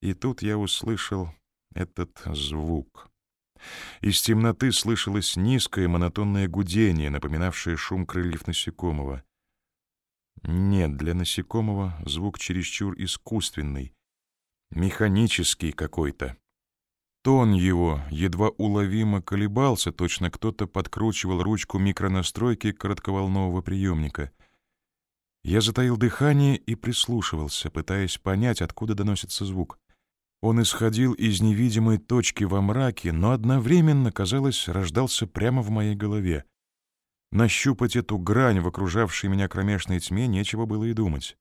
И тут я услышал этот звук. Из темноты слышалось низкое монотонное гудение, напоминавшее шум крыльев насекомого. Нет, для насекомого звук чересчур искусственный, механический какой-то. Тон его едва уловимо колебался, точно кто-то подкручивал ручку микронастройки коротковолнового приемника. Я затаил дыхание и прислушивался, пытаясь понять, откуда доносится звук. Он исходил из невидимой точки во мраке, но одновременно, казалось, рождался прямо в моей голове. Нащупать эту грань в окружавшей меня кромешной тьме нечего было и думать.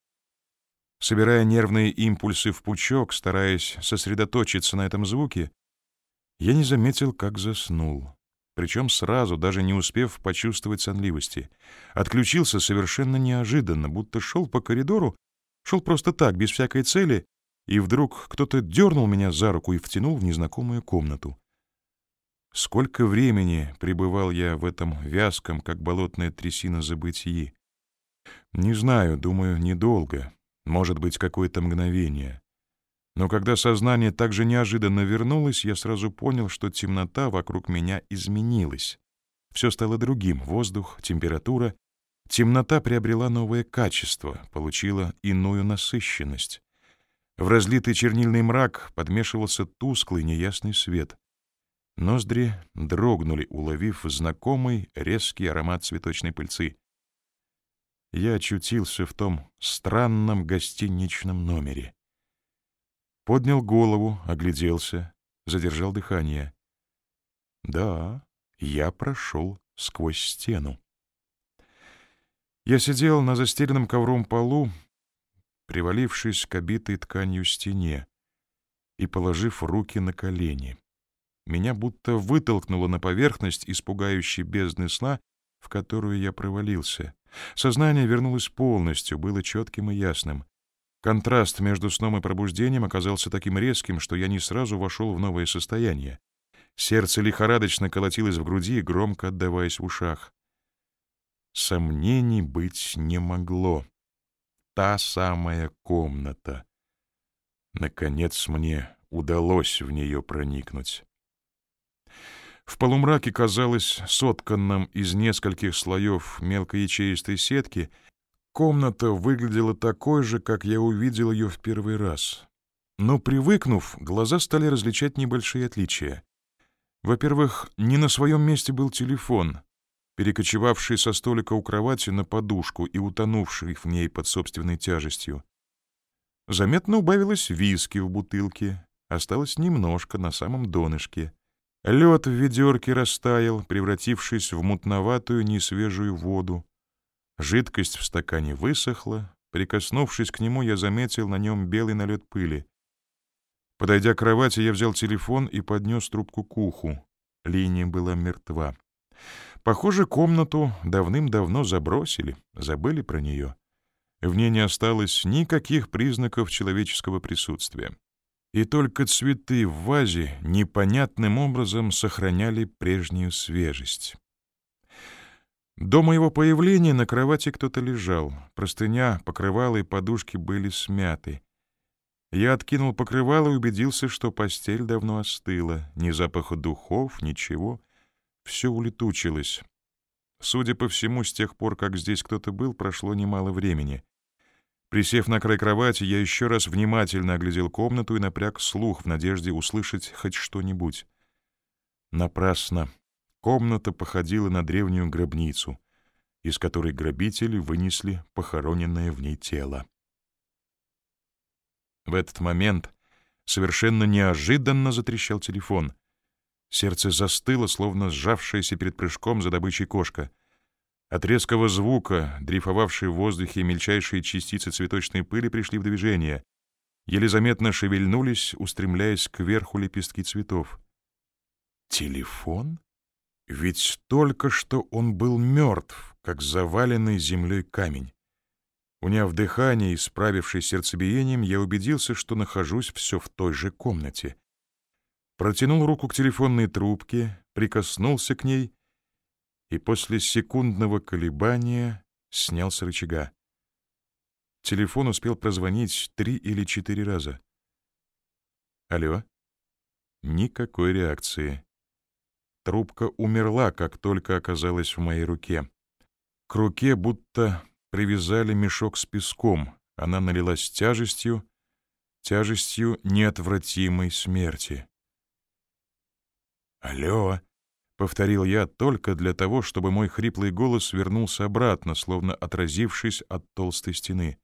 Собирая нервные импульсы в пучок, стараясь сосредоточиться на этом звуке, я не заметил, как заснул. Причем сразу, даже не успев почувствовать сонливости. Отключился совершенно неожиданно, будто шел по коридору, шел просто так, без всякой цели, и вдруг кто-то дернул меня за руку и втянул в незнакомую комнату. Сколько времени пребывал я в этом вязком, как болотная трясина забытии? Не знаю, думаю, недолго, может быть, какое-то мгновение. Но когда сознание так же неожиданно вернулось, я сразу понял, что темнота вокруг меня изменилась. Все стало другим — воздух, температура. Темнота приобрела новое качество, получила иную насыщенность. В разлитый чернильный мрак подмешивался тусклый неясный свет. Ноздри дрогнули, уловив знакомый резкий аромат цветочной пыльцы. Я очутился в том странном гостиничном номере. Поднял голову, огляделся, задержал дыхание. Да, я прошел сквозь стену. Я сидел на застеленном ковром полу, привалившись к обитой тканью стене и положив руки на колени. Меня будто вытолкнуло на поверхность испугающей бездны сна, в которую я провалился. Сознание вернулось полностью, было четким и ясным. Контраст между сном и пробуждением оказался таким резким, что я не сразу вошел в новое состояние. Сердце лихорадочно колотилось в груди, громко отдаваясь в ушах. Сомнений быть не могло та самая комната. Наконец мне удалось в нее проникнуть. В полумраке казалось сотканном из нескольких слоев мелкоячеистой сетки, комната выглядела такой же, как я увидел ее в первый раз. Но, привыкнув, глаза стали различать небольшие отличия. Во-первых, не на своем месте был телефон, перекочевавший со столика у кровати на подушку и утонувший в ней под собственной тяжестью. Заметно убавилось виски в бутылке, осталось немножко на самом донышке. Лед в ведерке растаял, превратившись в мутноватую несвежую воду. Жидкость в стакане высохла. Прикоснувшись к нему, я заметил на нем белый налет пыли. Подойдя к кровати, я взял телефон и поднес трубку к уху. Линия была мертва. Похоже, комнату давным-давно забросили, забыли про нее. В ней не осталось никаких признаков человеческого присутствия. И только цветы в вазе непонятным образом сохраняли прежнюю свежесть. До моего появления на кровати кто-то лежал. Простыня, покрывало и подушки были смяты. Я откинул покрывало и убедился, что постель давно остыла. Ни запаха духов, ничего все улетучилось. Судя по всему, с тех пор, как здесь кто-то был, прошло немало времени. Присев на край кровати, я еще раз внимательно оглядел комнату и напряг слух в надежде услышать хоть что-нибудь. Напрасно. Комната походила на древнюю гробницу, из которой грабители вынесли похороненное в ней тело. В этот момент совершенно неожиданно затрещал телефон. Сердце застыло, словно сжавшаяся перед прыжком за добычей кошка. От резкого звука, дрейфовавшие в воздухе мельчайшие частицы цветочной пыли пришли в движение. Еле заметно шевельнулись, устремляясь кверху лепестки цветов. Телефон? Ведь только что он был мертв, как заваленный землей камень. Уняв дыхание и справившись сердцебиением, я убедился, что нахожусь все в той же комнате — протянул руку к телефонной трубке, прикоснулся к ней и после секундного колебания снял с рычага. Телефон успел прозвонить три или четыре раза. Алло? Никакой реакции. Трубка умерла, как только оказалась в моей руке. К руке будто привязали мешок с песком. Она налилась тяжестью, тяжестью неотвратимой смерти. «Алло!» — повторил я только для того, чтобы мой хриплый голос вернулся обратно, словно отразившись от толстой стены.